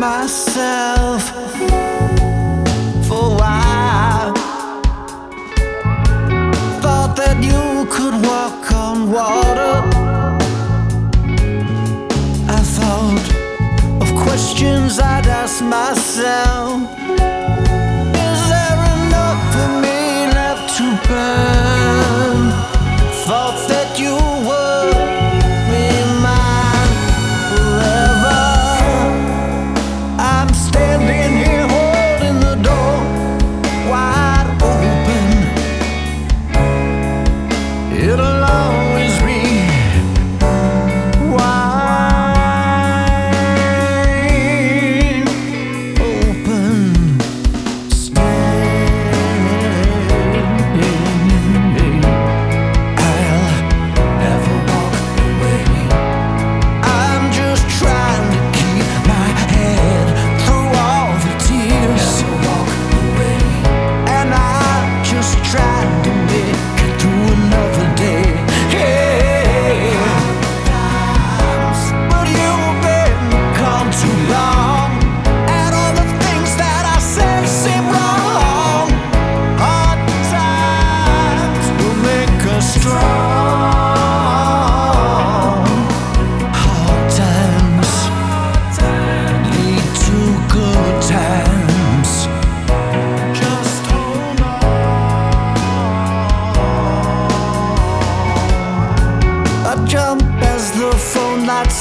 myself for a while. Thought that you could walk on water. I thought of questions I'd ask myself. Is there enough for me left to burn? Thought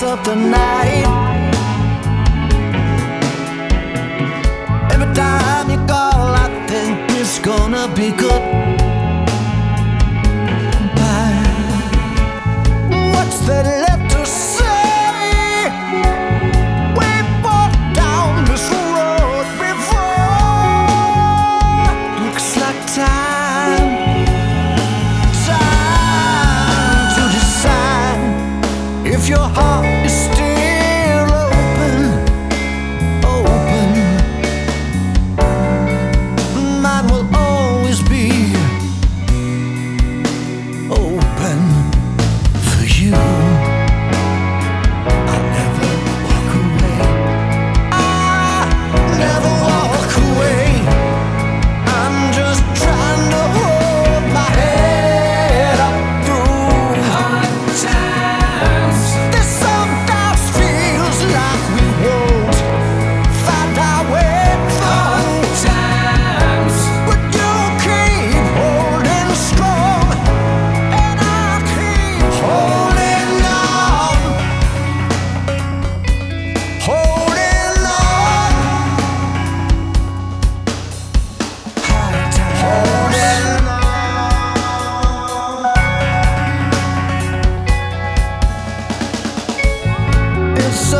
up tonight. Every time you call, I think it's gonna be good.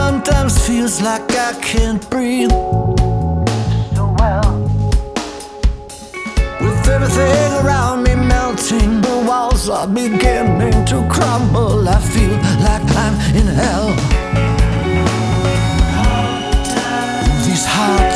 Sometimes feels like I can't breathe so well. With everything around me melting, the walls are beginning to crumble. I feel like I'm in hell. These hearts.